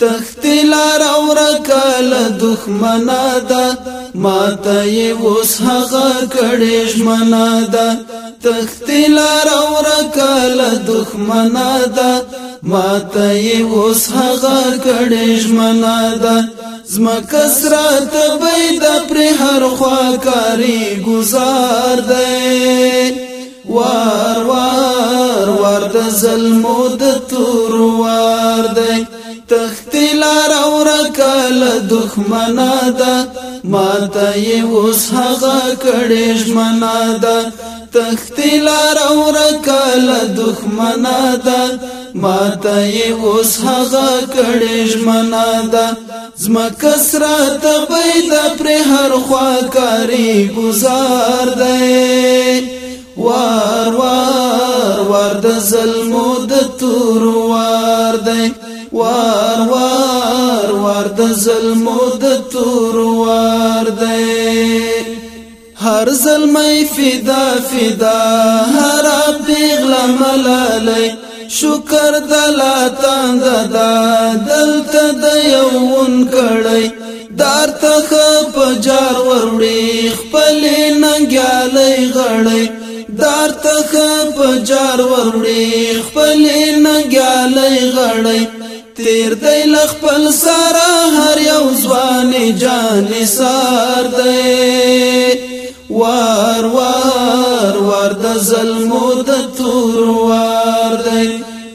تختی لار او رکال دخمنا دا ما تا یې اوس هغه کړې ژمنا دا تختی لار او رکال دخمنا دا ما تا یې اوس هغه کړې ژمنا دا زمکس را تبید پر هر خوا کاری گزار دی وار وار وار د ظلمو د تور وار کاله دښمنه ده ماته یې اوس هغه کړې ژمنه ده تختی لار اور کاله دښمنه ده ماته یې اوس هغه کړې ژمنه ده زمکه سره ته پیدا پر هر خوا کاری گزار ده وار وار وار د ظلمو د تور وار ده وار وار وار د ظلم د تور وار دی هر ظلمي فدا فدا هر پیغلا ملالي شکر دلا تاند دا دلت د یوون کړي دار ته پجار وروړي خپل ننګالي غړي دار ته پجار وروړي خپل ننګالي غړي تیر دی لخپل سارا هر یو ځوان جان سار دی وار وار وار د ظلم د تور وار دی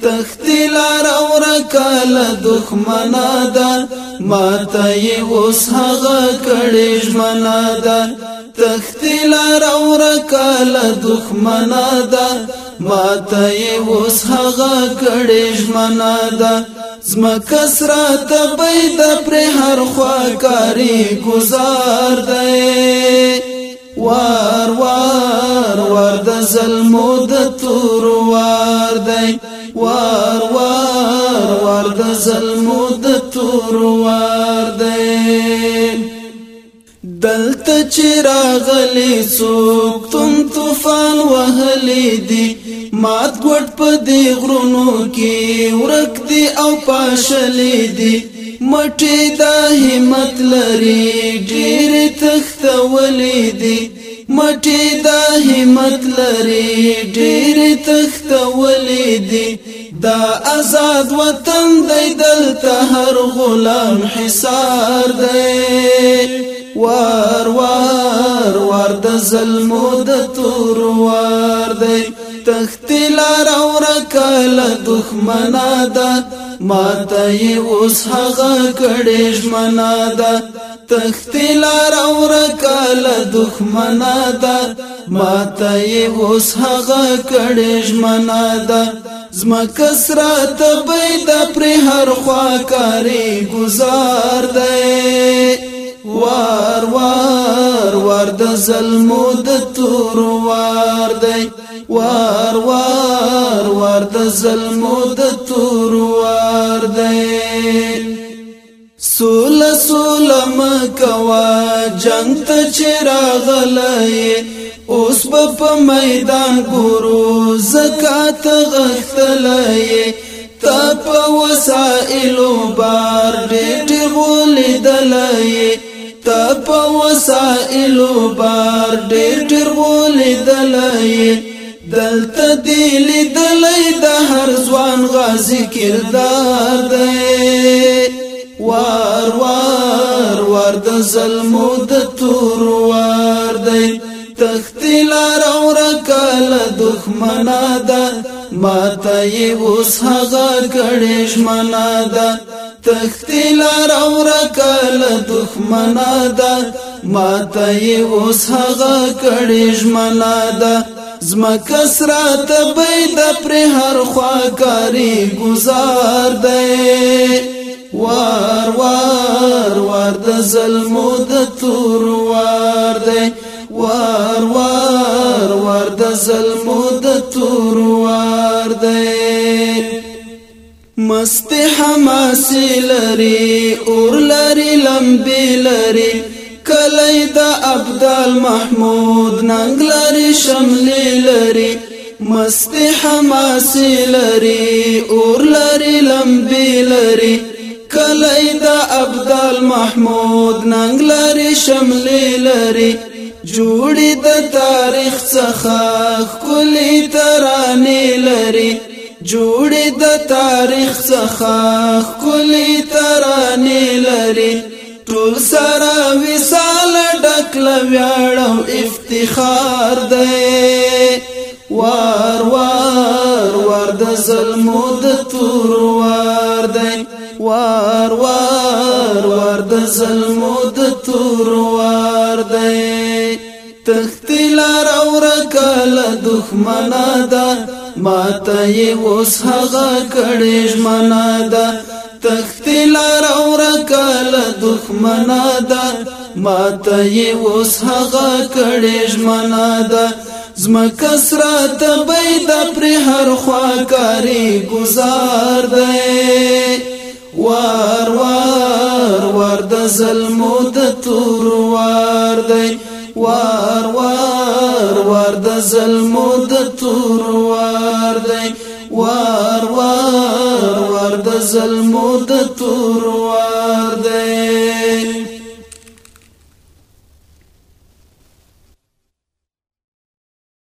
تختی لار اور کال دښمنا ده ماته اوس هغه کړي ژمنا ده تختی لار اور کال دښمنا ده ماته اوس هغه کړي ژمنا ده زمکس را تبید پر هر خواکاری گزار دی وار وار وار د ظلمو د تور وار دی وار وار وار د ظلمو د تور وار دی دلته چې راغلی څوک تم طوفان وهلی دی مات ګډ په دی غرونو کې ورک دی او پاشلی دی مټې دا همت لري ډېر تختولی دی مټې دا همت لري ډېر تختولی دی دا آزاد وطن دی دلته هر غلام حصار دی وا د ظلمو د توروار دی تختی لار او رکاله دښمنا ده ماته یې اوس هغه کړې ژمنا ده تختی لار او رکاله دښمنا ده ماته یې اوس هغه کړې ژمنا ده زمکس را تبیدا پر هر خوا کاری گزار دی وار وار وار د ظلمو د تور وار دی وار وار وار د ظلمو د تور وار دی سول سول مکوا جنگ ته چراغلای اوس په میدان ګورو زکات غختلای تا په وسایلو بار ډېر غولې دلای تا په وسایلو بار ډېر ډېر غولیدلای دلته دی لیدلای د هر ځوان غازی کردار دی وار وار وار د ظلمو د تور وار دی تختلار او رکال دښمنا ده ماته یې اوس هغه کړې شمنا ده تختی لار اور کل دښمنا دا ماته اوس هغه کړي ژمنا دا زما کسرات بيد پر هر خوا کاری گزار دی وار وار وار د ظلم د تور وار دی وار وار وار د ظلم د تور وار دی مست حماسي لري اور لري لمبي لري کلی د ابدال محمود ننګ لري شملي لري مست حماسي لري اور لري لمبي لري کلی د ابدال محمود ننګ لري شملي لري جوړي د تاریخ څخه کلی ترانه لري جوړې د تاریخ څخه کلی ترانې لري ټول سره وسال ډکل ویاړو افتخار دی وار وار وار د ظلم د تور وار دی وار وار وار د ظلم د تور وار دی تختلار اور کله دښمنه ده ما ته اوس هغه کړې ژمنه ده تختی لار اور کاله دښمنه ده ما ته اوس هغه کړې ژمنه ده زمکه سره ته بيد پر هر خوا کاری گزار ده وار وار وار د ظلمو د تور وار دی وار وار د ظلمو د تور وار دی وار وار وار د ظلمو د تور وار